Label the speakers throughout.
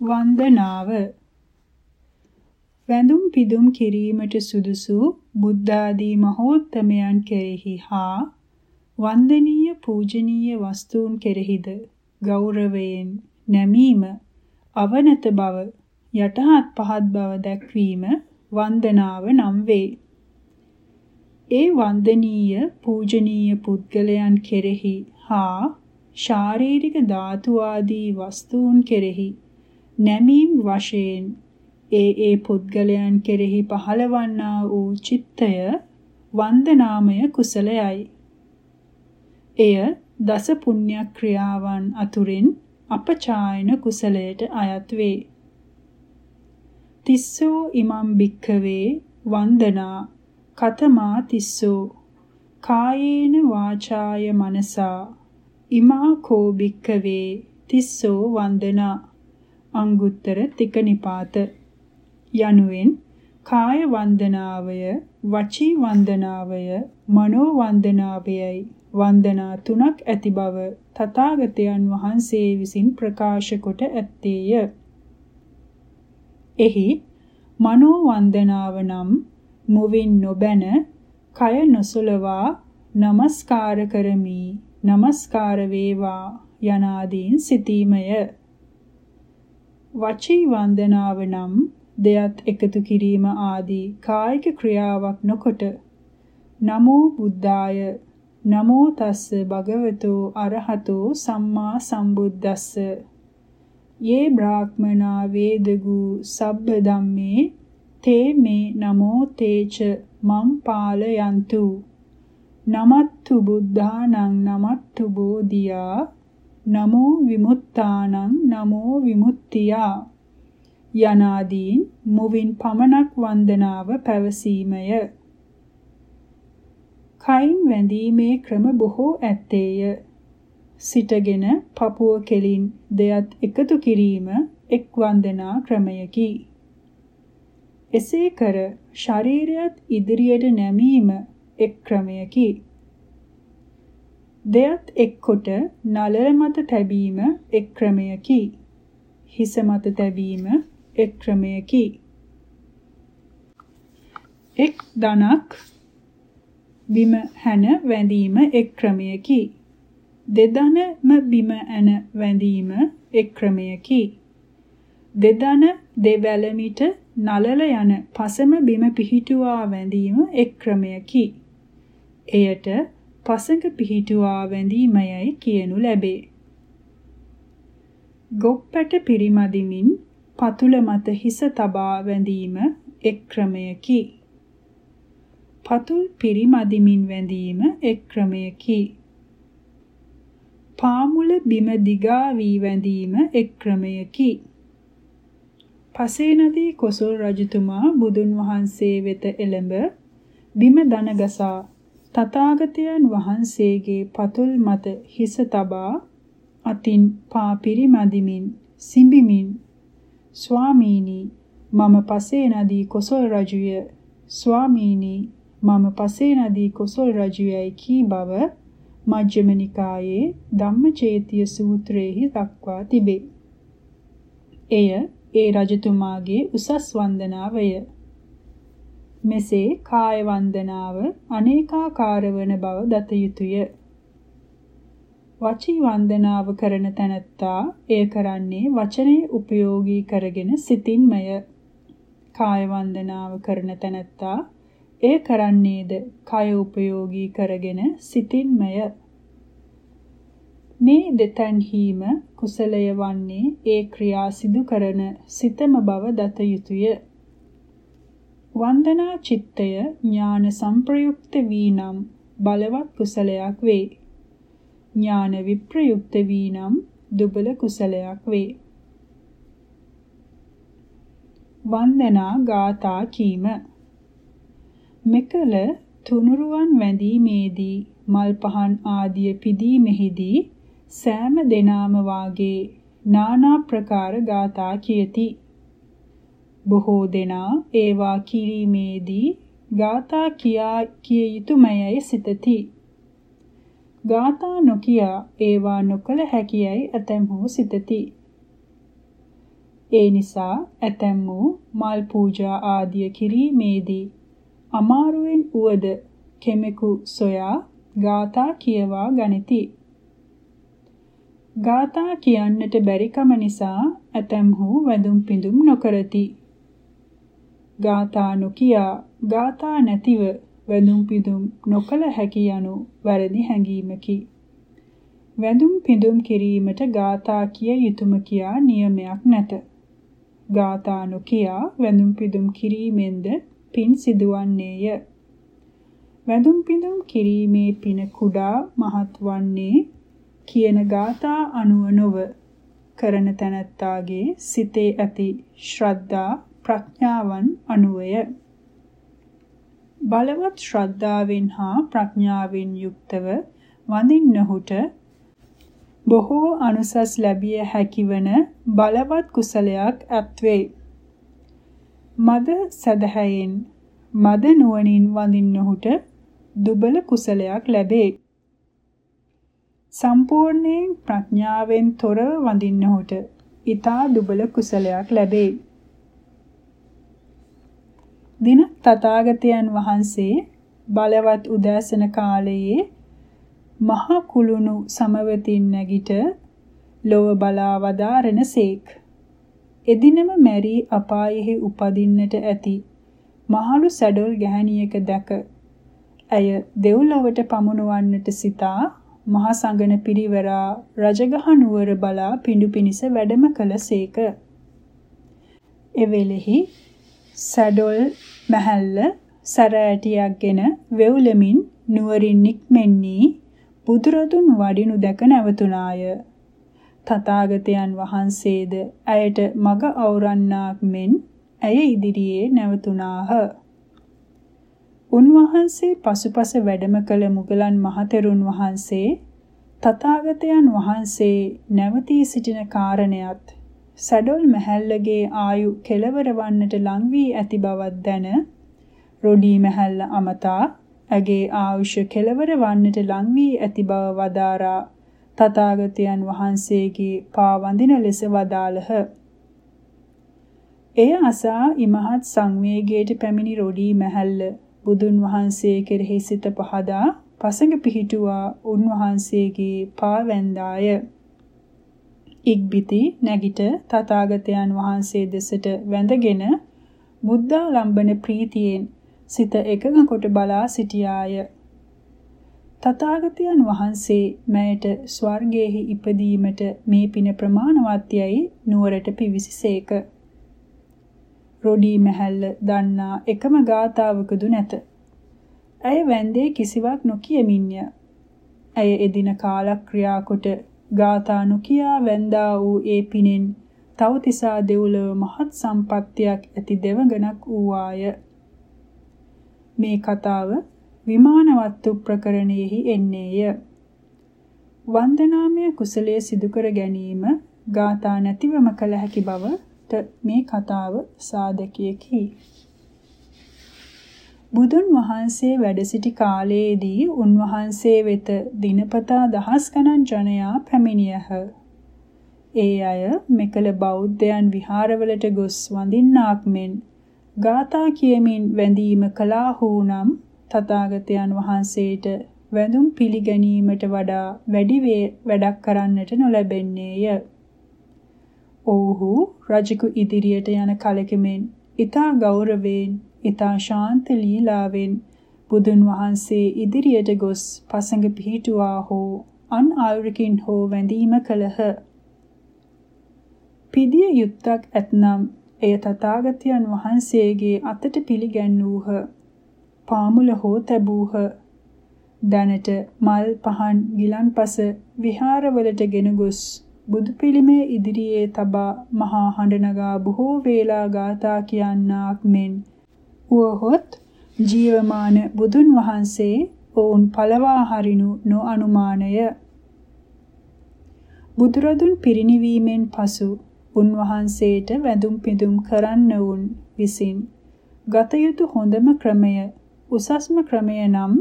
Speaker 1: වන්දනාව වැඳුම් පිදුම් කිරීමට සුදුසු බුද්ධාදී මහෝත්තමයන් කෙරෙහි හා වන්දනීය පූජනීය වස්තුන් කෙරෙහිද ගෞරවයෙන් නැමීම අවනත බව යටහත් පහත් බව දැක්වීම වන්දනාව නම් වේ. ඒ වන්දනීය පූජනීය පුද්ගලයන් කෙරෙහි හා ශාරීරික ධාතු ආදී වස්තුන් කෙරෙහි නැමීම් වශයෙන් ඒ ඒ පුද්ගලයන් කෙරෙහි පහළවන්නා වූ චිත්තය වන්දනාමය කුසලයයි. එය දස පුණ්‍ය ක්‍රියාවන් අතුරින් අපචායන කුසලයට අයත් වේ. තිස්සෝ ඉමම් භික්ඛවේ වන්දනා කතමා තිස්සෝ කායේන වාචාය මනසා ඉමා කෝ භික්ඛවේ තිස්සෝ වන්දනා අංගුත්තර තික නිපාත යනුවෙන් කාය වන්දනාවය වචී වන්දනාවය මනෝ වන්දනාවයයි වන්දනා තුනක් ඇති බව තථාගතයන් වහන්සේ විසින් ප්‍රකාශ කොට ඇත්තේය. එහි මනෝ වන්දනාව නම් මුවින් නොබැන කය නොසලවා নমස්කාර කරමි নমස්කාර වේවා යනාදීන් සිටීමය. වචී වන්දනාව නම් දෙයත් එකතු කිරීම ආදී කායික ක්‍රියාවක් නොකොට නමෝ බුද්ධාය නමෝ තස්ස භගවතෝ අරහතෝ සම්මා සම්බුද්දස්ස. යේ බ්‍රාහ්මනා වේදගු සබ්බ ධම්මේ තේ මේ නමෝ තේච මම් පාලයන්තු. නමත්තු බුද්ධානං නමත්තු බෝධියා නමෝ විමුක්තානං නමෝ විමුක්තියා යනාදීන් මුවින් පමණක් වන්දනාව පැවසීමය. කයින් වැඳීමේ ක්‍රම බොහෝ ඇත්තේය. සිටගෙන පපුව කෙලින් දෙයත් එකතු කිරීම එක් වන්දනා ක්‍රමයකි. එසේ කර ශරීරයත් ඉදිරියට නැමීම එක් ක්‍රමයකි. දෙයත් එක්කොට නලල මත තැබීම එක් ක්‍රමයකි. හිස මත තැබීම එක් ක්‍රමයකි. එක් දණක් බිම හැන වැඳීම එක් ක්‍රමයකි. දෙදණම බිම ඇන වැඳීම එක් ක්‍රමයකි. දෙදණ දෙවැලමිට නලල යන පසම බිම පිහිටුවා වැඳීම එක් ක්‍රමයකි. එයට පසඟ පිහිටුවා වැඳීමයයි කියනු ලැබේ. ගොප්පැට පිරිමදිමින් පතුල මත හිස තබා වැඳීම එක් ක්‍රමයකි. පතුල් පිරිමදිමින් වැඳීම එක් ක්‍රමයකි. පාමුල බිම දිගා වී වැඳීම එක් ක්‍රමයකි. පසේ නදී කොසල් රජතුමා බුදුන් වහන්සේ වෙත එළඹ බිම දනගසා තථාගතයන් වහන්සේගේ පතුල් මත හිස තබා අතින් පා පිරිමදිමින් සිඹිමින් ස්වාමීනි මම පසේ නදී කොසල් රජුය ස්වාමීනි මම පසේ නදී කොසල් රජුයයි කී බව මජ්ක්‍ධිම නිකායේ ධම්මචේතිය සූත්‍රයේහි දක්වා තිබේ. එය ඒ රජතුමාගේ උසස් වන්දනාවය. මෙසේ කාය වන්දනාව අනේකාකාර වන බව දත යුතුය. වචී වන්දනාව කරන තැනැත්තා එය කරන්නේ වචනේ උපයෝගී කරගෙන සිතින්මය. කාය වන්දනාව කරන තැනැත්තා එය කරන්නේද කය උපයෝගී කරගෙන සිතින්මය. මේ දෙතන්හිම කුසලය වන්නේ ඒ ක්‍රියා සිදු කරන සිතම බව දත යුතුය. වන්දනා චිත්තය ඥාන සංප්‍රයුක්ත වී නම් බලවත් කුසලයක් වේ. ඥාන විප්‍රයුක්ත වී නම් දුබල කුසලයක් වේ. වන්දනා ගාථා කීම මෙකල තුනුරුවන් වැඳීමේදී මල් පහන් ආදිය පිදීමෙහිදී සෑම දෙනාම වාගේ নানা ප්‍රකාර ගාථා කියති. බොහෝ දෙනා ඒවා කිරීමේදී ගාථා කියා කිය යුතුයමයි සිතති. ගාථා නොකිය ඒවා නොකල හැකියයි ඇතැම්හු සිතති. ඒ නිසා ඇතැම් වූ මල් පූජා ආදිය කිරීමේදී අමාරුවෙන් උවද කෙමෙකු සොයා ගාථා කියවා ගනිති. ගාථා කියන්නට බැරිකම නිසා ඇතැම්හු වැඳුම් පිඳුම් නොකරති. ගාථා නොකියා ගාථා නැතිව වැඳුම් පිඳුම් නොකල හැකි යනු වැරදි හැඟීමකි. වැඳුම් පිඳුම් කිරීමට ගාථා කිය යුතුයම කියා නියමයක් නැත. ගාථා නොකියා වැඳුම් පිඳුම් කිරීමෙන්ද පින් සිදුවන්නේය. වැඳුම් පිඳුම් කිරීමේ පින කුඩා මහත් වන්නේ කියන ගාථා අනුව නොව කරන තැනැත්තාගේ සිතේ ඇති ශ්‍රද්ධා ප්‍රඥාවන් අනුවය. බලවත් ශ්‍රද්ධාවෙන් හා ප්‍රඥාවෙන් යුක්තව වඳින්නහුට බොහෝ අනුසස් ලැබිය හැකිවන බලවත් කුසලයක් ඇත්වේ. මද සදහැයෙන් මද නුවණින් වඳින්නහුට දුබල කුසලයක් ලැබේ. සම්පූර්ණයෙන් ප්‍රඥාවෙන් තොරව වඳින්නහුට ඊතා දුබල කුසලයක් ලැබේ. දින තථාගතයන් වහන්සේ බලවත් උදෑසන කාලයේ මහා කුළුණු සමවතින් නැගිට ලොව බලා වදාරනසේක්. එදිනම මැරි අපායෙහි උපදින්නට ඇති මහලු සැඩොල් ගැහණියක දැක ඇය දෙව්ලොවට පමුණුවන්නට සිතා මහා සංඝන පිරිවරා රජගහ නුවර බලා පිඬු පිනිස වැඩම කළසේක. එවෙලෙහි සැඩොල් මහල්ල සරෑටියක්ගෙන වෙවුලමින් නුවරින් නික්මෙන්නී බුදුරදුන් වඩිනු දැක නැවතුණාය. තථාගතයන් වහන්සේද ඇයට මග අවරන්නාක් මෙන් ඇය ඉදිරියේ නැවතුණාහ. උන්වහන්සේ පසුපස වැඩම කළ මුගලන් මහතෙරුන් වහන්සේ තථාගතයන් වහන්සේ නැවතී සිටින කාරණයත් සඩොල් මහල්ලගේ ආයු කෙලවර වන්නට ලං වී ඇති බවක් දැන රොඩි මහල්ල අමතා ඇගේ ආයුෂ කෙලවර වන්නට ලං වී ඇති බව වදාරා තථාගතයන් වහන්සේගේ පා වඳින ලෙස වදාළහ. එය අසා ඉමහත් සංවේගයට පැමිණි රොඩි මහල්ල බුදුන් වහන්සේ කෙරෙහි සිත පහදා පසඟ පිහිටුවා උන්වහන්සේගේ පා වැන්දාය. ඉක්බිති නැගිට තථාගතයන් වහන්සේ දෙසට වැඳගෙන බුද්ධාලම්බන ප්‍රීතියෙන් සිත එකඟ කොට බලා සිටියාය. තථාගතයන් වහන්සේ මෑයට ස්වර්ගයේහි ඉපදීමට මේ පින ප්‍රමාණවත්යයි නුවරට පිවිසිසේක. රොඩි මහල්ල දන්නා එකම ගාතාවකදු නැත. ඇය වැන්දේ කිසිවක් නොකියමින්ය. ඇය එදින කාලක්‍රියා කොට ගාථා නොකියා වැන්දා වූ ඒ පිනෙන් තවතිසා දෙව්ලොව මහත් සම්පත්තියක් ඇති දෙවඟනක් වූවාය. මේ කතාව විමානවත්තු ප්‍රකරණයෙහි එන්නේය. වන්දනාමය කුසලයේ සිදු කර ගැනීම ගාථා නැතිවම කළ හැකි බවට මේ කතාව සාධකයකි. බුදුන් වහන්සේ වැඩ සිටි කාලයේදී උන්වහන්සේ වෙත දිනපතා දහස් ගණන් ජනයා පැමිණියහ. ඒ අය මෙකල බෞද්ධයන් විහාරවලට ගොස් වඳින්නාක් මෙන් ගාථා කියමින් වැඳීම කළාහු නම් තථාගතයන් වහන්සේට වැඳුම් පිළිගැනීමට වඩා වැඩි වැඩක් කරන්නට නොලැබෙන්නේය. ඔව්හු රජකු ඉදිරියට යන කලකෙමෙන් ඊතා ගෞරවයෙන් ඊතා ශාන්ත ලීලාවෙන් බුදුන් වහන්සේ ඉදිරියට ගොස් පසඟ පිහිටුවා හෝ අන් ආයුරකින් හෝ වැඳීම කළහ. පිදිය යුත්තක් ඇතනම් එය තථාගතයන් වහන්සේගේ අතට පිළිගැන්වූහ. පාමුල හෝ තැබූහ. දැනට මල් පහන් ගිලන්පස විහාරවලට ගෙන ගොස් බුදු පිළිමේ ඉදිරියේ තබා මහා හඬ නගා බොහෝ වේලා ගාථා කියන්නාක් මෙන් වුවහොත් ජීවමාන බුදුන් වහන්සේ ඔවුන් පළවා හරිනු නොඅනුමානය බුදුරදුන් පිරිනිවීමෙන් පසු උන්වහන්සේට වැඳුම් පිදුම් කරන්නවුන් විසින් ගත යුතු හොඳම ක්‍රමය උසස්ම ක්‍රමය නම්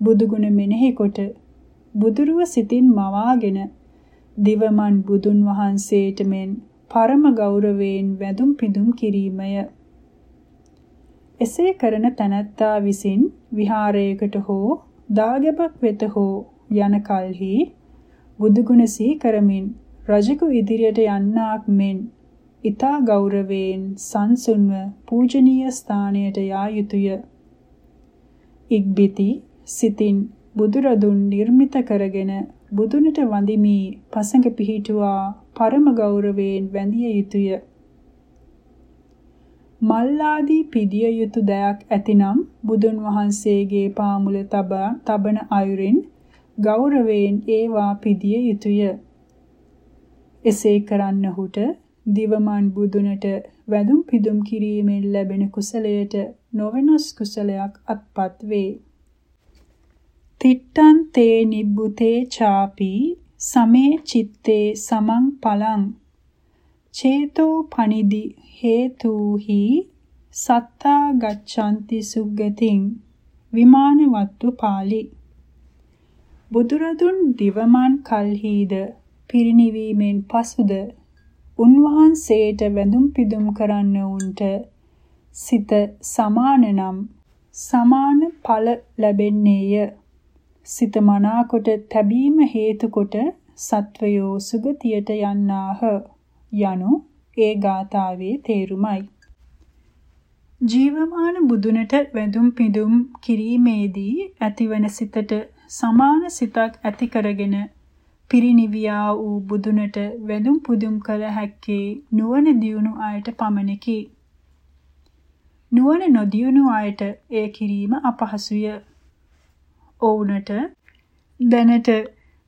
Speaker 1: බුදුගුණ මෙනෙහි කොට බුදුරුව සිතින් මවාගෙන දිවමන් බුදුන් වහන්සේට මෙන් පරම ගෞරවයෙන් වැඳුම් පිදුම් කිරීමය. එසේ කරන තැනැත්තා විසින් විහාරයකට හෝ දාගැබක් වෙත හෝ යන කල්හි බුදුගුණ සී කරමින් රජෙකු ඉදිරියට යන්නාක් මෙන් ඊතා ගෞරවයෙන් සංසුන්ව පූජනීය ස්ථානයට යා යුතුය. ඉක්බිති සිතින් බුදුරදුන් නිර්මිත කරගෙන බුදුනට වඳිමි පසඟ පිහිටුවා පරම ගෞරවයෙන් වැඳිය යුතුය. මල්ලාදී පිදිය යුතු දයක් ඇතිනම් බුදුන් වහන්සේගේ පාමුල තබා තබන අයුරින් ගෞරවයෙන් ඒවා පිදිය යුතුය. එසේ කරන්නහුට දිවමන් බුදුනට වැඳුම් පිදුම් කිරීමෙන් ලැබෙන කුසලයට නොවෙනස් කුසලයක් අත්පත් වේ. තිට්ටන් තේ නිබ්බුතේ ചാපි සමේ චිත්තේ සමං පලං චේතෝ පනිදි හේතුහි සත්තා ගච්ඡanti සුග්ගතින්. විමානවත්තු පාළි බුදුරදුන් දිවමන් කල්හිද පිරිණිවීමෙන් පසුද උන්වහන්සේට වැඳුම් පිදුම් කරන්න උන්ට සිත සමාන නම් සමාන ඵල ලැබෙන්නේය. සිත මනාකොට තැබීම හේතු කොට සත්වයෝ සුගතියට යන්නාහ. යනු ඒ ගාථාවේ තේරුමයි. ජීවමාන බුදුනට වැඳුම් පිදුම් කිරීමේදී ඇතිවන සිතට සමාන සිතක් ඇති කරගෙන පිරිනිවියා වූ බුදුනට වැඳුම් පුදුම් කළ හැක්කේ නුවණ දියුණු අයට පමණකි. නුවණ නොදියුණු අයට ඒ කිරීම අපහසුය. ඔවුනට දැනට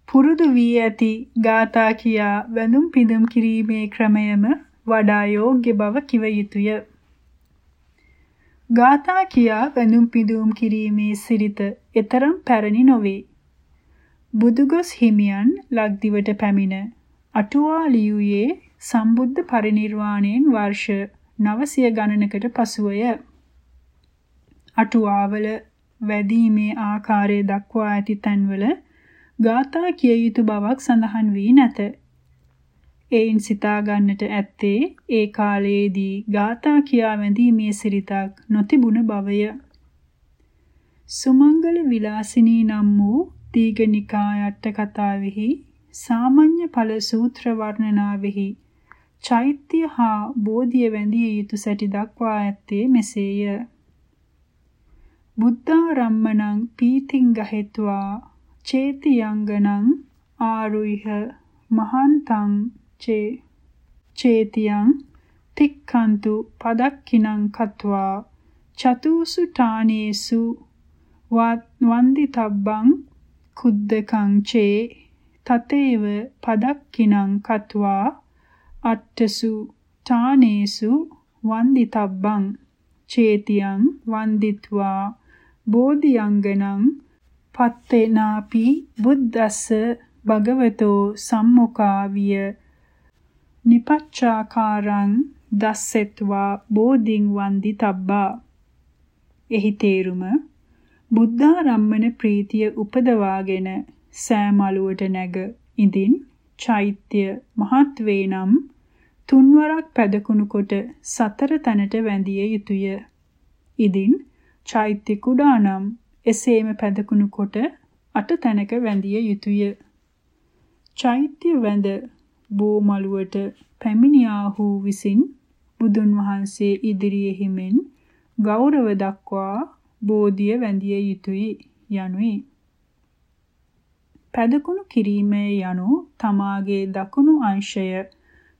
Speaker 1: පුරුදු වී ඇති ගාථා කියා වැඳුම් පිදුම් කිරීමේ ක්‍රමයම වඩා යෝග්‍ය බව කිව යුතුය. ගාථා කියා වැඳුම් පිදුම් කිරීමේ සිරිත එතරම් පැරණි නොවේ. බුදුගොස් හිමියන් ලක්දිවට පැමිණ අටුවා ලියුවේ සම්බුද්ධ පරිනිර්වාණයෙන් වර්ෂ 900 ගණනකට පසුවය. අටුවාවල වැදීමේ ආකාරය දක්වා ඇති තැන්වල ගාථා කිය යුතු බවක් සඳහන් වී නැත. එයින් සිතා ගන්නට ඇත්තේ ඒ කාලයේදී ගාථා කියා වැඳීමේ සිරිතක් නොතිබුණ බවය. සුමංගල විලාසිනී නම් වූ දීඝනිකායට්ට කතාවෙහි සාමාන්‍ය ඵල සූත්‍ර වර්ණනාවෙහි චෛත්‍ය හා බෝධිය වැඳිය යුතු සැටි දක්වා ඇත්තේ මෙසේය. බුද්ධාරම්මණං පීතිං ගහෙත්වා චේතියංගනං ආරුයිහ මහන්තං චේ චේතියං තික්ඛන්තු පදක්ඛිනං කତ୍වා චතුසු ඨානේසු වන්දිතබ්බං කුද්දකං චේ තතේව පදක්ඛිනං කତ୍වා අට්ඨසු ඨානේසු වන්දිතබ්බං චේතියං වන්දිත්වා බෝධියංගනං පත්තේනාපි බුද්දස්ස භගවතෝ සම්මුඛාවිය නිපච්චාකාරං දස්සෙත්වා බෝධින් වන්දිතබ්බා එහි තේරුම බුද්ධාරම්මන ප්‍රීතිය උපදවාගෙන සෑමලුවට නැග ඉදින් චෛත්‍ය මහත් වේ නම් තුන්වරක් පැදකුණු කොට සතර තැනට වැඳිය යුතුය. ඉදින් චෛත්‍ය කුඩා නම් එසේම පැදකුණු කොට අට තැනක වැඳිය යුතුය. චෛත්‍ය වැඳ බෝමලුවට පැමිණියාහු විසින් බුදුන් වහන්සේ ඉදිරියෙහි මෙන් ගෞරව දක්වා බෝධිය වැඳිය යුතුය යනුයි. පැදකුණු කිරීමේ යනු තමාගේ දකුණු අංශය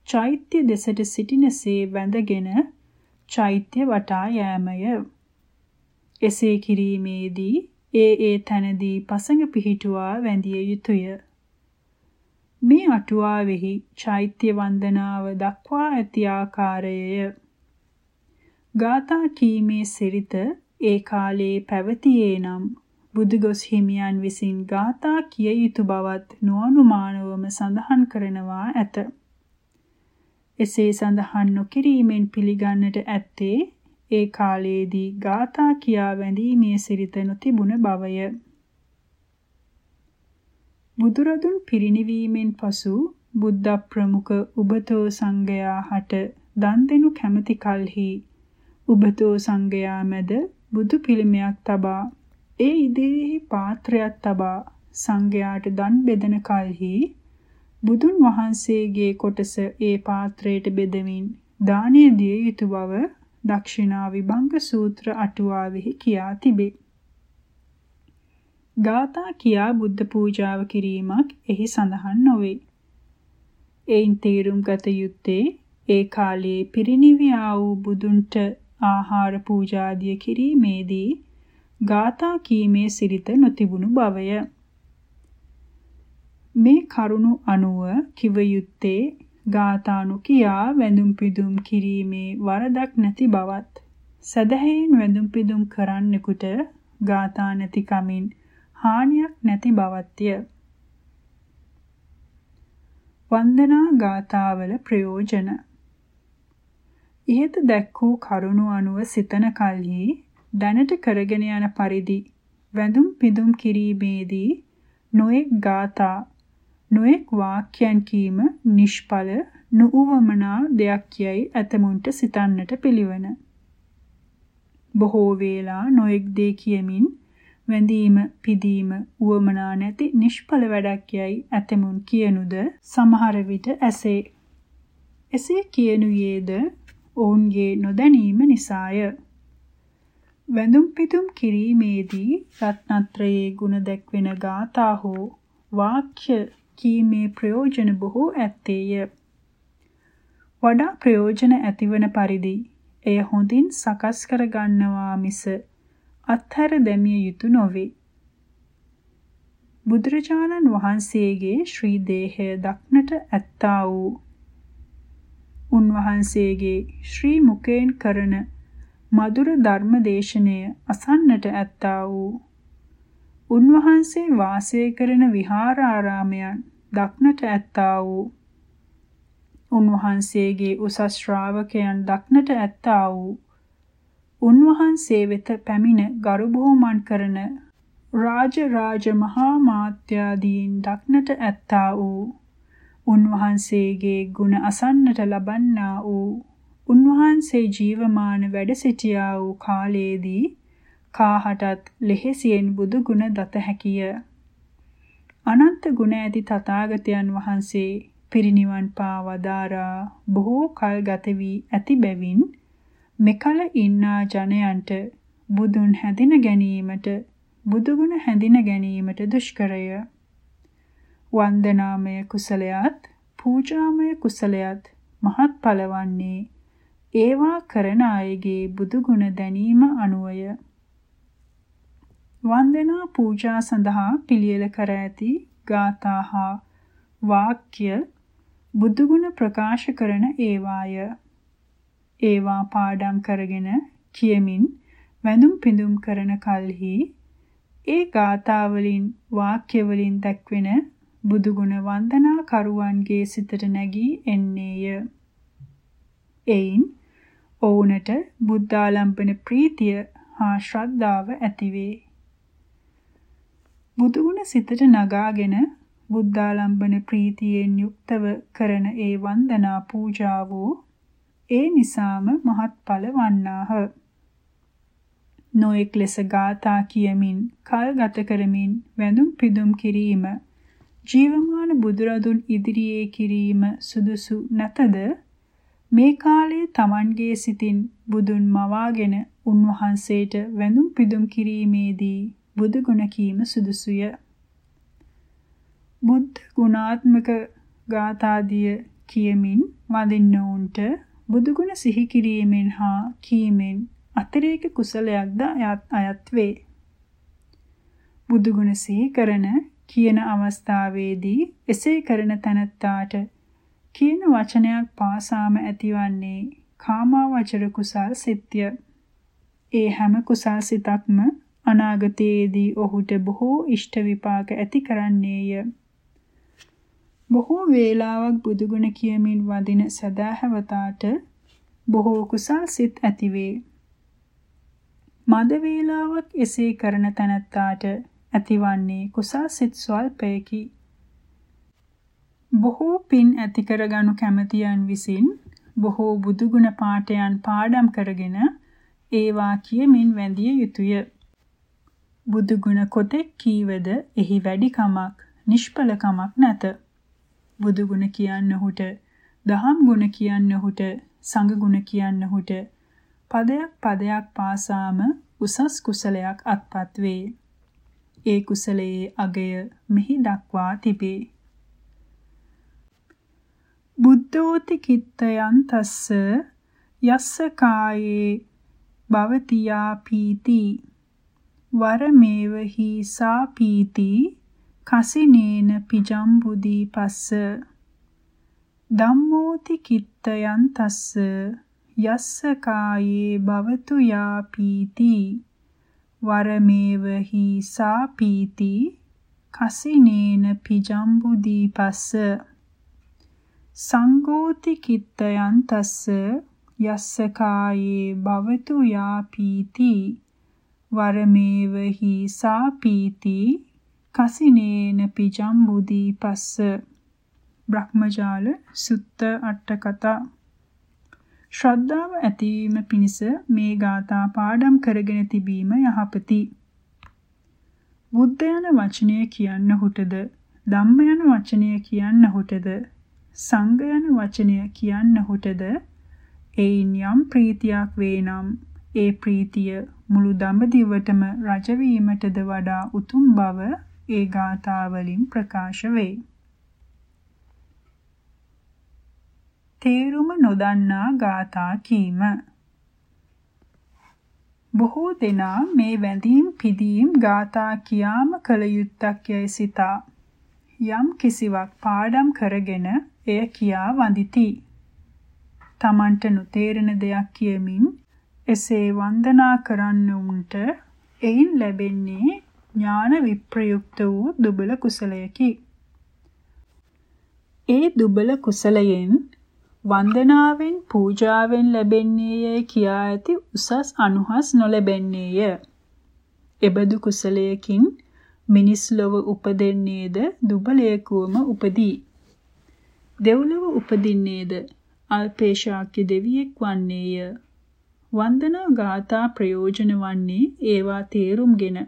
Speaker 1: චෛත්‍ය දෙසට සිටිනසේ වැඳගෙන චෛත්‍ය වටා යෑමය. එසේ කිරීමේදී ඒ ඒ තැනදී පසඟ පිහිටුවා වැඳිය යුතුය. මේ අටුවාවෙහි චෛත්‍ය වන්දනාව දක්වා ඇති ආකාරයය. ගාථා කීමේ සිරිත ඒ කාලේ පැවතියේ නම් බුදුගොස් හිමියන් විසින් ගාථා කිය යුතු බවත් නොඅනුමානවම සඳහන් කරනවා ඇත. එසේ සඳහන් නොකිරීමෙන් පිළිගන්නට ඇත්තේ ඒ කාලයේදී ගාථා කියා වැඳීමේ සිරිත නොතිබුණ බවය. බුදුරදුන් පිරිනිවීමෙන් පසු බුද්ධ ප්‍රමුඛ උබතෝ සංඝයා හට දන් දෙනු කැමැති කලෙහි උබතෝ සංඝයා මැද බුදු පිළිමයක් තබා ඒ ඉදිරියේ පාත්‍රයක් තබා සංඝයාට දන් බෙදන කලෙහි බුදුන් වහන්සේගේ කොටස ඒ පාත්‍රයට බෙදමින් දානීය දිය යුතු බව දක්ෂිනා විභංග සූත්‍ර අටුවාවෙහි කියා තිබේ. ගාථා කියා බුද්ධ පූජාව කිරීමක් එහි සඳහන් නොවේ. එයින් තේරුම් ගත යුත්තේ ඒ කාලයේ පිරිනිවියා වූ බුදුන්ට ආහාර පූජාදිය කිරීමේදී ගාථා කීමේ සිරිත නොතිබුණු බවය. මේ කරුණු අනුව කිව යුත්තේ ගාථානු කියා වැඳුම් පිදුම් කිරීමේ වරදක් නැති බවත් සදහැයෙන් වැඳුම් පිදුම් කරන්නෙකුට ගාථා නැති කමින් හානියක් නැති බවත්ය. වන්දනා ගාථාවල ප්‍රයෝජන ඉහත දැක් වූ කරුණු අනුව සිතන කල්හි දැනට කරගෙන යන පරිදි වැඳුම් පිදුම් කිරීමේදී නොඑක් ගාථා නොඑක් වාක්‍යයන් කීම නිෂ්ඵල නුවමනා දෙයක් යයි ඇතමුන්ට සිතන්නට පිළිවන. බොහෝ වේලා නොඑක් දේ කියමින් වැඳීම පිදීම උවමනා නැති නිෂ්ඵල වැඩක් යයි ඇතමුන් කියනුද සමහර විට ඇසේ. එසේ කියනුයේද ඔවුන්ගේ නොදැනීම නිසාය. වැඳුම් පිදුම් කිරීමේදී රත්නත්‍රයේ ගුණ දැක්වෙන ගාථා හෝ වාක්‍ය කීමේ ප්‍රයෝජන බොහෝ ඇත්තේය. වඩා ප්‍රයෝජන ඇතිවන පරිදි එය හොඳින් සකස් කර ගන්නවා මිස අත්හැර දැමිය යුතු නොවේ. බුදුරජාණන් වහන්සේගේ ශ්‍රී දේහය දක්නට ඇත්තා වූ උන්වහන්සේගේ ශ්‍රී මුකෙන් කරන මధుර ධර්ම දේශනය අසන්නට ඇත්තා වූ උන්වහන්සේ වාසය කරන විහාරාරාමයන් දක්නට ඇත්තා වූ උන්වහන්සේගේ උසස් ශ්‍රාවකයන් දක්නට ඇත්තා වූ උන්වහන්සේ වෙත පැමිණ ගරු බොහෝමන් කරන රාජ රාජ මහා මාත්‍යාදීන් දක්නට ඇත්තා වූ උන්වහන්සේගේ ගුණ අසන්නට ලබන්නා වූ උන්වහන්සේ ජීවමාන වැඩ සිටියා වූ කාලයේදී කාහටත් ලෙහෙසියෙන් බුදු ගුණ දත හැකිය. අනන්ත ගුණ ඇති තථාගතයන් වහන්සේ පිරිනිවන් පා වදාරා බොහෝ කල් ගත වී ඇති බැවින් මෙකල ඉන්නා ජනයන්ට බුදුන් හැඳින ගැනීමට බුදුගුණ හැඳින ගැනීමට දුෂ්කරය. වන්දනාමය කුසලයත් පූජාමය කුසලයත් මහත්ඵල වන්නේ ඒවා කරන අයගේ බුදුගුණ දැනීම අනුවය. වන්දනා පූජා සඳහා පිළියෙල කර ඇති ගාථා හා වාක්‍ය බුදුගුණ ප්‍රකාශ කරන ඒවාය. ඒවා පාඩම් කරගෙන කියමින් වැඳුම් පිඳුම් කරන කල්හි ඒ ගාථා වලින් වාක්‍ය වලින් දැක්වෙන බුදුගුණ වන්දනා කරුවන්ගේ සිතට නැගී එන්නේය. එයින් ඔවුනට බුද්ධාලම්පන ප්‍රීතිය හා ශ්‍රද්ධාව ඇතිවේ. බුදුගුණ සිතට නගාගෙන බුද්ධාලම්බන ප්‍රීතියෙන් යුක්තව කරන ඒ වන්දනා පූජාවෝ ඒ නිසාම මහත්ඵල වන්නාහ. නොඑක් ලෙස ගාථා කියමින් කල් ගත කරමින් වැඳුම් පිදුම් කිරීම ජීවමාන බුදුරදුන් ඉදිරියේ කිරීම සුදුසු නැතද මේ කාලයේ Tamanගේ සිතින් බුදුන් මවාගෙන උන්වහන්සේට වැඳුම් පිදුම් කිරීමේදී බුදු ගුණ කීම සුදුසුය. බුද්ධ ගුණාත්මක ගාථාදිය කියමින් වඳින්නවුන්ට බුදු ගුණ සිහි කිරීමෙන් හා කීමෙන් අතිරේක කුසලයක්ද අයත් වේ. බුදු ගුණ සිහි කරන කියන අවස්ථාවේදී එසේ කරන තැනැත්තාට කියන වචනයක් පාසාම ඇතිවන්නේ කාමාවචර කුසල් සිත්ය. ඒ හැම කුසල් සිතක්ම අනාගතයේදී ඔහුට බොහෝ ඉෂ්ට විපාක ඇති කරන්නේය. බොහෝ වේලාවක් බුදුගුණ කියමින් වදින සදාහවතාට බොහෝ කුසල් සිත් ඇතිවේ. මද වේලාවක් එසේ කරන තැනැත්තාට ඇතිවන්නේ කුසල් සිත් ස්වල්පයකි. බොහෝ පින් ඇති කරගනු කැමැතියන් විසින් බොහෝ බුදුගුණ පාඨයන් පාඩම් කරගෙන ඒවා කියමින් වැඳිය යුතුය. බුදුගුණ කොතෙක් කීවද එහි වැඩි කමක් නිෂ්ඵල කමක් නැත. බුදුගුණ කියන්නහුට දහම් ගුණ කියන්නහුට සංඝ ගුණ කියන්නහුට පදයක් පදයක් පාසාම උසස් කුසලයක් අත්පත් වේ. ඒ කුසලයේ අගය මෙහි දක්වා තිබේ. බුද්ධෝති කිත්තයන් තස්ස යස්ස කායේ භවතියා පීති වරමේව හි සා පීති කසිනේන පිජම්බුදී පස්ස. ධම්මෝති කිත්තයන් තස්ස. යස්ස කායේ භවතු යා පීති. වරමේව හි සා පීති. කසිනේන පිජම්බුදී පස්ස. සංගෝති කිත්තයන් තස්ස. යස්ස කායේ භවතු යා පීති. වරමේව හි සා පීති. කසිනේන පිජම්බුදී පස්ස බ්‍රහ්මජාල සුත්ත අට කතා ශ්‍රද්ධාව ඇතිවීම පිණිස මේ ගාථා පාඩම් කරගෙන තිබීම යහපති. බුද්ධ යන වචනය කියන්නහුටද ධම්ම යන වචනය කියන්නහුටද සංඝ යන වචනය කියන්නහුටද එයින් යම් ප්‍රීතියක් වේනම් ඒ ප්‍රීතිය මුළු දඹදිවටම රජ වීමටද වඩා උතුම් බව ඒ ගාථාවලින් ප්‍රකාශ වේ. තේරුම නොදන්නා ගාථා කීම බොහෝ දෙනා මේ වැඳීම් පිදීම් ගාථා කියාම කල යුත්තක් යයි සිතා යම් කිසිවක් පාඩම් කරගෙන එය කියා වඳිති. Tamanට නොතේරෙන දෙයක් කියමින් එසේ වන්දනා කරන්න උන්ට එයින් ලැබෙන්නේ ඥාන විප්‍රයුක්ත වූ දුබල කුසලයකි. ඒ දුබල කුසලයෙන් වන්දනාවෙන් පූජාවෙන් ලැබෙන්නේ යයි කියා ඇති උසස් අනුහස් නොලැබෙන්නේය. එබඳු කුසලයකින් මිනිස් ලොව උපදෙන්නේද දුබලයෙකුවම උපදී. දෙව්ලොව උපදින්නේද අල්පේශාක්‍ය දෙවියෙක් වන්නේය. වන්දනා ගාථා ප්‍රයෝජන වන්නේ ඒවා තේරුම්ගෙන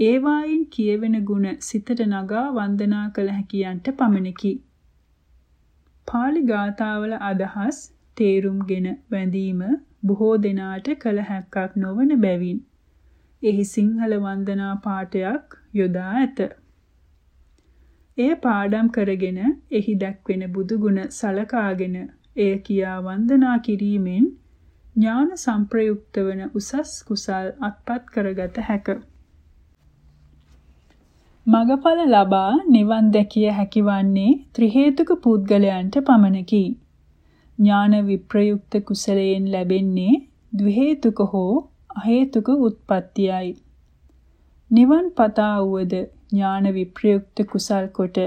Speaker 1: ඒවායින් කියවෙන ಗುಣ සිතට නගා වන්දනා කළ හැකියන්ට පමණකි. පාලි ගාථාවල අදහස් තේරුම්ගෙන වැඳීම බොහෝ දෙනාට කළ හැක්කක් නොවන බැවින් එහි සිංහල වන්දනා පාඨයක් යොදා ඇත. එය පාඩම් කරගෙන එහි දැක්වෙන බුදුගුණ සලකාගෙන එය කියා වන්දනා කිරීමෙන් ඥාන සංප්‍රයුක්ත වන උසස් කුසල් අත්පත් කරගත හැක. මගඵල ලබා නිවන් දැකිය හැකිවන්නේ ත්‍රි හේතුක පුද්ගලයන්ට පමණකි. ඥාන විප්‍රයුක්ත කුසලයෙන් ලැබෙන්නේ ද්වි හේතුක හෝ අහේතුක උත්පත්තියයි. නිවන් පතා වූද ඥාන විප්‍රයුක්ත කුසල් කොට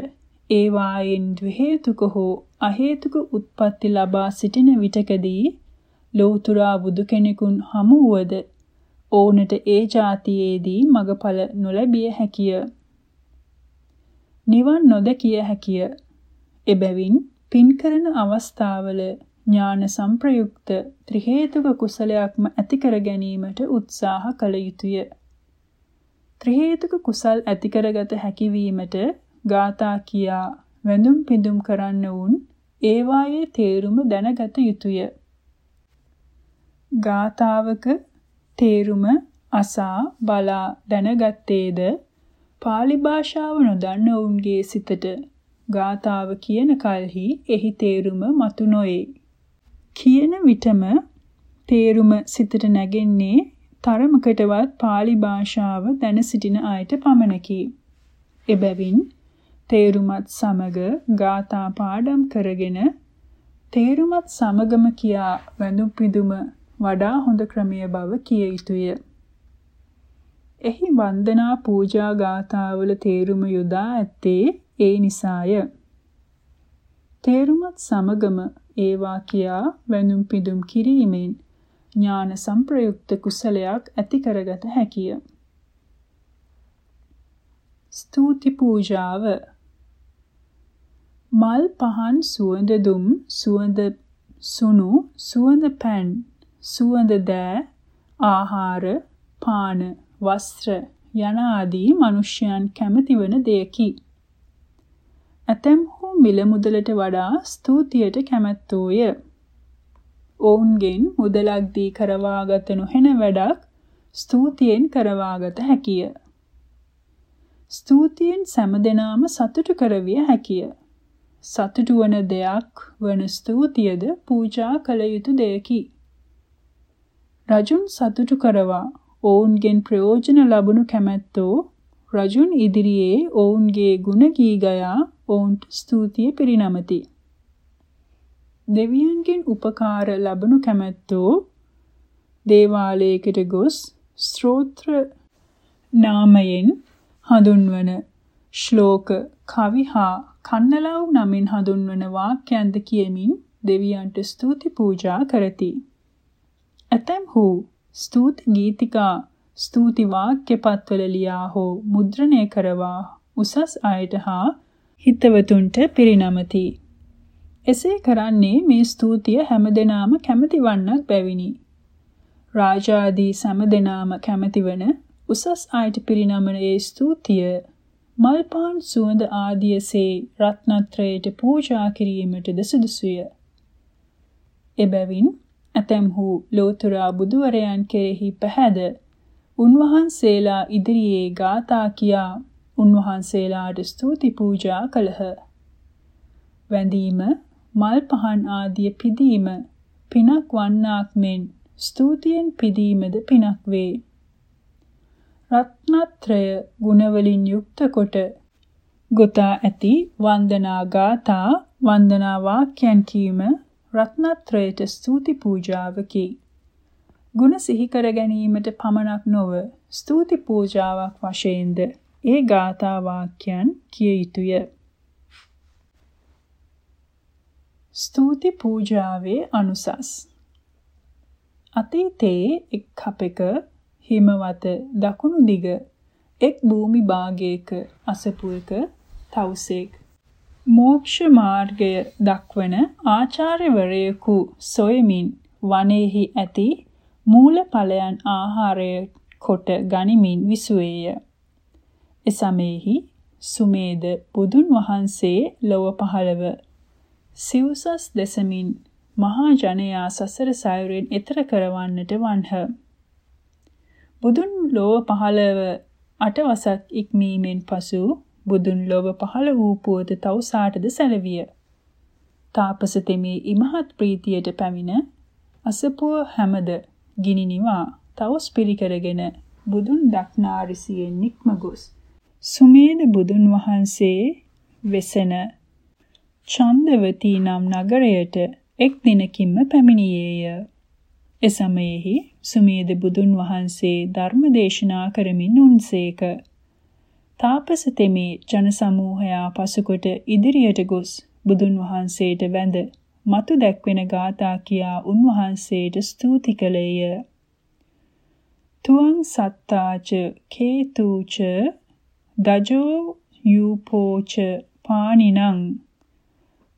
Speaker 1: ඒ වායින් ද්වේතුක හෝ අහේතුක උත්පත්ති ලබා සිටින විටකදී ලෝතුරා බුදු කෙනෙකුන් හමු වුවද ඕනට ඒ જાතියේදී මගඵල නොලැබිය හැකිය. නිවන් නොදකිය හැකිය. එබැවින් පින් කරන අවස්ථාවල ඥාන සංප්‍රයුක්ත ත්‍රි හේතුක කුසලයක්ම ඇති කර ගැනීමට උත්සාහ කළ යුතුය. ත්‍රි හේතුක කුසල් ඇති කරගත හැකි වීමට ගාථා කියා වැඳුම් පිඳුම් කරන්න වුන් ඒවායේ තේරුම දැනගත යුතුය. ගාථාවක තේරුම අසා බලා දැනගත්තේද pāli භාෂාව නොදන්න ඔවුන්ගේ සිතට ගාථාව කියන කල්හි එහි තේරුම මතු නොවේ. කියන විටම තේරුම සිතට නැගෙන්නේ තරමකටවත් pāli භාෂාව දැන සිටින අයට පමණකි. එබැවින් තේරුමත් සමග ගාථා පාඩම් කරගෙන තේරුමත් සමගම කියා වැඳුම් පිදුම වඩා හොඳ ක්‍රමය බව කිය යුතුය. එහි වන්දනා පූජා ගාථාවල තේරුම යොදා ඇත්තේ ඒ නිසාය. තේරුමත් සමගම ඒවා කියා වැඳුම් පිදුම් කිරීමෙන් ඥාන සංප්‍රයුක්ත කුසලයක් ඇති කරගත හැකිය. ස්තුති පූජාව මල් පහන් සුවඳ දුම් සුවඳ සුණු සුවඳ පැන් සුවඳ දෑ ආහාර පාන වස්ත්‍ර යන ආදී මිනිසයන් කැමති වන දෙයකි. ඇතැම්හු මිල මුදලට වඩා ස්තුතියට කැමැත්තෝය. ඔවුන්ගෙන් මුදලක් දී කරවාගත නොහැන වැඩක් ස්තුතියෙන් කරවාගත හැකිය. ස්තුතියෙන් සෑමදෙනාම සතුටු කරවිය හැකිය. සතුටු වන දෙයක් වන ස්තුතියද පූජා කළ යුතු දෙයකි. රජුන් සතුටු කරවා ඔවුන්ගෙන් ප්‍රයෝජන ලබනු කැමැත්තෝ රජුන් ඉදිරියේ ඔවුන්ගේ ගුණ කී ගයා ඔවුන්ට ස්තුතිය පිරිනමති. දෙවියන්ගෙන් උපකාර ලබනු කැමැත්තෝ දේවාලයකට ගොස් ස්තෝත්‍ර නාමයෙන් හඳුන්වන ශ්ලෝක කවි හා කන්නලව් නමින් හඳුන්වන වාක්‍යන්ද කියමින් දෙවියන්ට ස්තුති පූජා කරති. ඇතැම්හු ස්තුති ගීතිකා ස්තුති වාක්‍ය පත්වල ලියා හෝ මුද්‍රණය කරවා උසස් අයට හා හිතවතුන්ට පිරිනමති. එසේ කරන්නේ මේ ස්තුතිය හැමදෙනාම කැමති වන්නක් බැවිනි. රාජාදී සෑමදෙනාම කැමතිවන උසස් අයට පිරිනමන ඒ ස්තුතිය මල්පාන් සුවඳ ආදියසේ රත්නත්‍රයට පූජා කිරීමටද සුදුසුය. එබැවින් ඇතැම්හු ලෝතුරා බුදුවරයන් කෙරෙහි පැහැද උන්වහන්සේලා ඉදිරියේ ගාථා කියා උන්වහන්සේලාට ස්තුති පූජා කළහ. වැඳීම, මල් පහන් ආදිය පිදීම පිනක් වන්නාක් මෙන් ස්තුතියෙන් පිදීමද පිනක් වේ. රත්නත්‍රය ගුණවලින් යුක්ත කොට ගොතා ඇති වන්දනා ගාථා වන්දනා වාක්‍යයන් කීම රත්නත්‍රයට ස්තුති පූජාවකි. ගුණ සිහි කර ගැනීමට පමණක් නොව ස්තුති පූජාවක් වශයෙන්ද ඒ ගාථා වාක්‍යයන් කිය යුතුය. ස්තුති පූජාවේ අනුසස් අතීතයේ එක් කපෙක හිමවත දකුණු දිග එක් භූමි භාගයක අසපුවක තවුසෙක් මෝක්ෂ මාර්ගය දක්වන ආචාර්යවරයෙකු සොයමින් වනයේහි ඇති මූල ඵලයන් ආහාරය කොට ගනිමින් විසුවේය. එසමෙහි සුමේද බුදුන් වහන්සේ ලොව පහළව සිව්සස් දෙසමින් මහා ජනයා සසර සයුරෙන් එතර කරවන්නට වන්හ. බුදුන් ලොව පහළව අටවසක් ඉක්මීමෙන් පසු බුදුන් ලොව පහළ වූ පුවත තවුසාටද සැලවිය. තාපස තෙමේ ඉමහත් ප්‍රීතියට පැමිණ අසපුව හැමද ගිනි නිවා තවස් පිරිකරගෙන බුදුන් දක්නා රිසියෙන් නික්ම ගොස් සුමේද බුදුන් වහන්සේ වෙසෙන චන්දවතී නම් නගරයට එක් දිනකින්ම පැමිණියේය. එසමයෙහි සුමේද බුදුන් වහන්සේ ධර්ම දේශනා කරමින් උන්සේක. තාපස තෙමේ ජන සමූහයා පසුකොට ඉදිරියට ගොස් බුදුන් වහන්සේට වැඳ මතු දැක්වෙන ගාථා කියා උන්වහන්සේට ස්තුති කළේය. තුවං සත්තාච කේතුච දජෝ යූපෝච පානිනං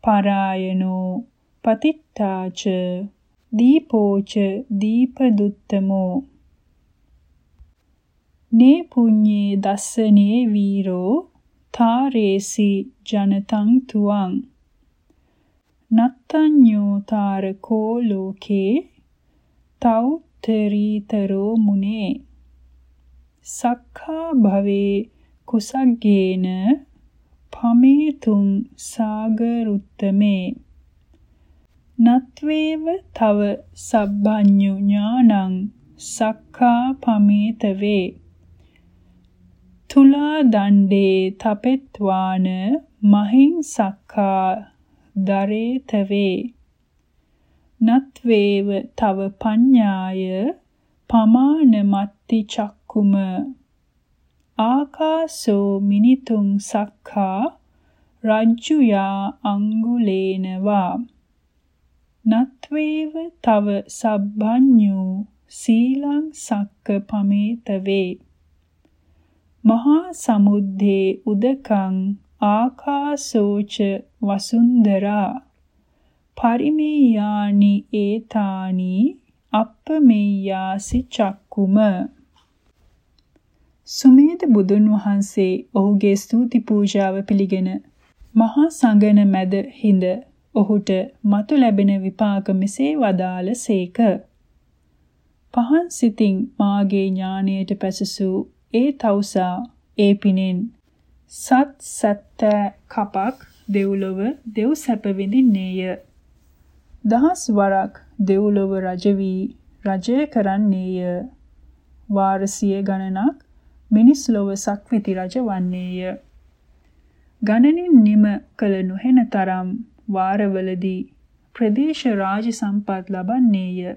Speaker 1: පරායනෝ පතිත්තාච දීපෝච දීපදුත්තමෝ නේ පුඤ්ඤේ දස්සනේ වීරෝ තාරේසි ජනතං තුවං. නත්තඤ්ඤෝතාරකෝ ලෝකේ තෞතරීතරෝ මුනේ. සක්ඛා භවේ කුසග්ගේන පමේතුං සාගරුත්තමේ. නත්වේව තව සබ්බඤ්ඤු ඥානං සක්ඛා පමේතවේ. තුලා දණ්ඩේ තපෙත්වාන මහින් සක්ඛා දරේතවේ නත්වේව තව පඤ්ඤාය පමානමත්ති චක්කුම. ආකාසෝ මිනිතුං සක්ඛා රජ්ජුයා අංගුලේනවා. නත්වේව තව සබ්බඤ්ඤු සීලං සක්ක පමේතවේ. මහා සමුද්දේ උදකං ආකාසෝච වසුන්දරා පරිමේයානි ඒතානි අප්පමෙය්‍යාසි චක්කුම සුමේද බුදුන් වහන්සේ ඔහුගේ ස්තුති පූජාව පිළිගෙන මහා සංගන මැද හිඳ ඔහුට මතු ලැබෙන විපාක මෙසේ වදාළසේක. පහන් සිතින් මාගේ ඥාණයට පැසසූ ඒ තවුසා ඒ පිනෙන් සත් සත්ත කපක් දෙව්ලොව දෙව් සැප විඳින්නේය. දහස් වරක් දෙව්ලොව රජ වී රජය කරන්නේය. වාරසිය ගණනක් මිනිස් ලොව සක්විති රජ වන්නේය. ගණනින් නිම කළ නොහෙන තරම් වාරවලදී ප්‍රදේශ රාජ සම්පත් ලබන්නේය.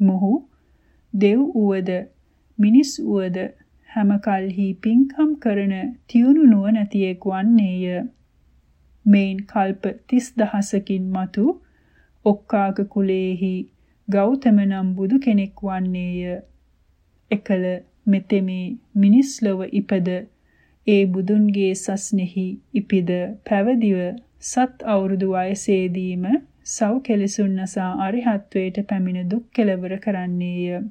Speaker 1: මොහු දෙව් උවද මිනිස් උවද හැම කල්හි පින්කම් කරන තියුණු නුවණැතියෙක් වන්නේය. මේන් කල්ප 30000කින් මතු ඔක්කාක කුලේහි ගෞතම නම් බුදු කෙනෙක් වන්නේය. එකල මෙතෙමේ මිනිස් ලොව ඉපද ඒ බුදුන්ගේ සස්නෙහි ඉපිද පැවදිව සත් අවුරුදු වයසේදීම සව් කෙලසුන් නසා අරිහත්වයට පැමිණ දුක් කෙලවර කරන්නේය.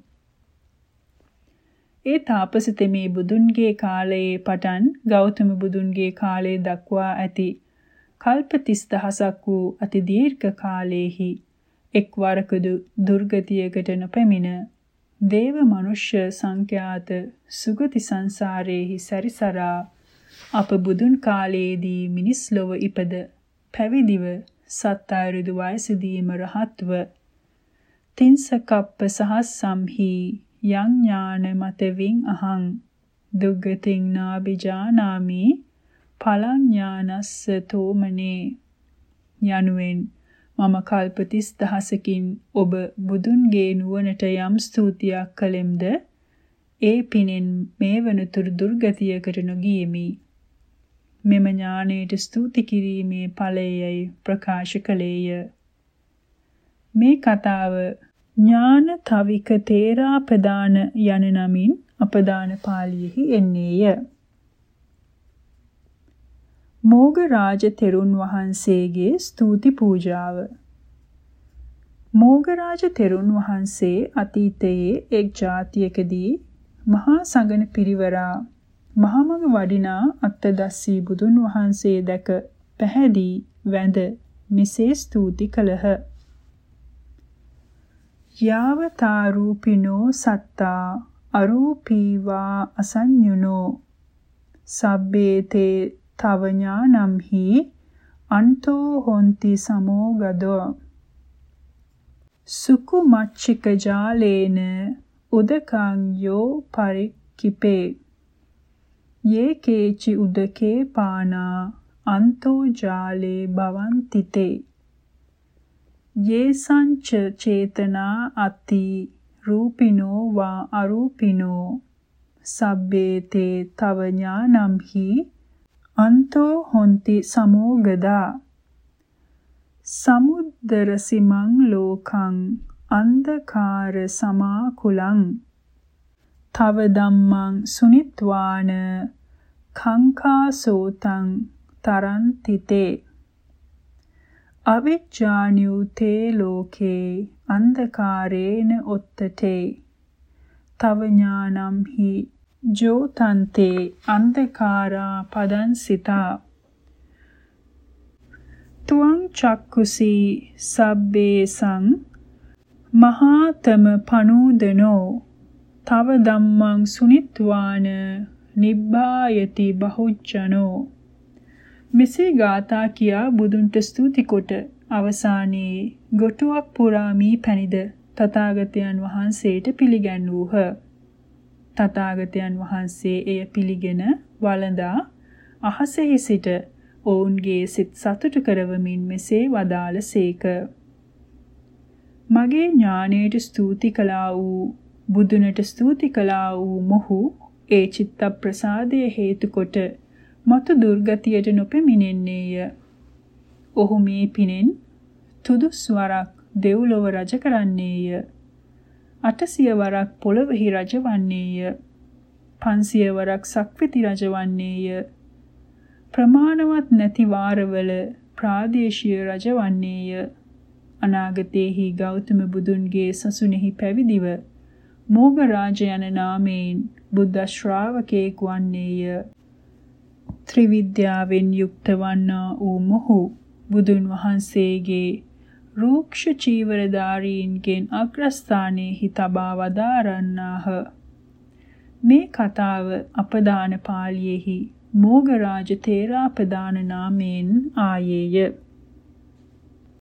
Speaker 1: ඒ තාපස තෙමේ බුදුන්ගේ කාලයේ පටන් ගෞතම බුදුන්ගේ කාලය දක්වා ඇති. කල්ප 30000ක් වූ අති දීර්ඝ කාලයේහි එක්වරකදු දුර්ගතියකට නොපැමිණ දේව මනුෂ්‍ය සංඛ්‍යාත සුගති සංසාරේහි සැරිසරා අප බුදුන් කාලයේදී මිනිස් ලොව ඉපද පැවිදිව සත් ආයුරුදු වයසදීම රහත්ව. තින්සකප්ප සහස්සම්හි යං ඥාන මතවින් අහං. දුග්ගතින් නාබිජානාමි පලං ඥානස්ස තෝමනේ. යනුවෙන් මම කල්ප 30000කින් ඔබ බුදුන්ගේ නුවණට යම් ස්තුතියක් කළෙම්ද? ඒ පිනෙන් මේ වනතුරු දුර්ගතියකට නොගියෙමි. මෙම ඥානයට ස්තුති කිරීමේ ඵලයයි ප්‍රකාශ කළේය. මේ කතාව ඥාන තවික තේරා ප්‍රදාන යන නමින් අපදාන පාළියෙහි එන්නේය. මෝග රාජ තෙරුන් වහන්සේගේ ස්තුති පූජාව. මෝග රාජ තෙරුන් වහන්සේ අතීතයේ එක් જાතියකදී මහා සංගන පිරිවරා මහමඟ වඩිනා අත්තදස්සී බුදුන් වහන්සේ දැක පැහැදී වැඳ මෙසේ ස්තුති කළහ. යාවතාරූපිනෝ සත්තා අරූපීවා අසඤ්ඤුනෝ. සබ්බේතේ තව ඥානම්හි අන්තෝ හොಂತಿ සමෝගදෝ සුකු මච්චික ජාලේන උදකං යෝ පරික්කිපේ. යේ කේචි උදකේ පානා අන්තෝ ජාලේ භවන්තිතේ. යේ සංච චේතනා අති රූපිනෝ වා අරූපිනෝ සබ්බේතේ තව ඥානම්හි අන්තෝ හොಂತಿ සමෝගදා සමුද්දර සිමං ලෝකං අන්ධකාර සමාකුලං තව ධම්මං සුනිත්වාන කංකාසෝතං තරන්තිතේ අවිජ්ජානියුතේ ලෝකේ අන්ධකාරේන ඔත්තටේ තව ඥානම් හි ජෝතන්තේ අන්ධකාරා පදන්සිතා තුවං චක්කුසි සබ්බේසං මහාතම පනූදනෝ තව ධම්මං සුනිත්වාන නිබ්බායති බහුජ්ජනෝ මෙසේ ගාථා කියා බුදුන්ට ස්තුති කොට අවසානයේ ගොටුවක් පුරා මී පැනිද තථාගතයන් වහන්සේට පිළිගැන්වූහ තථාගතයන් වහන්සේ එය පිළිගෙන වළඳා අහසෙහි සිට ඔවුන්ගේ සිත් සතුටු කරවමින් මෙසේ වදාළසේක මගේ ඥානයට ස්තුති කළා වූ බුදුනට ස්තුති කළා වූ මොහු ඒ චිත්ත ප්‍රසාදය හේතු කොට මතු දුර්ගතියට නොපෙමිණෙන්නේය. ඔහු මේ පිනෙන් තුදුස් වරක් දෙව්ලොව රජ කරන්නේය. අටසිය වරක් පොළොවෙහි රජවන්නේය. පන්සිය වරක් සක්විති රජවන්නේය. ප්‍රමාණවත් නැති වාරවල ප්‍රාදේශීය රජ වන්නේය. අනාගතයේහි ගෞතම බුදුන්ගේ සසුනේහි පැවිදිව මෝගරාජ යන නාමයෙන් බුද්ධ ශ්‍රාවකයෙක් වන්නේය. ත්‍රිවිද්‍යාවෙන් යුක්ත වන්නා වූ මොහු බුදුන් වහන්සේගේ රූක්ෂ චීවරධාරීන්ගෙන් අග්‍රස්ථානයේ තබා වදාරන්නාහ. මේ කතාව අපදාන පාළියේහි මෝගරාජ තේරාපදාන නාමයෙන් ආයේය.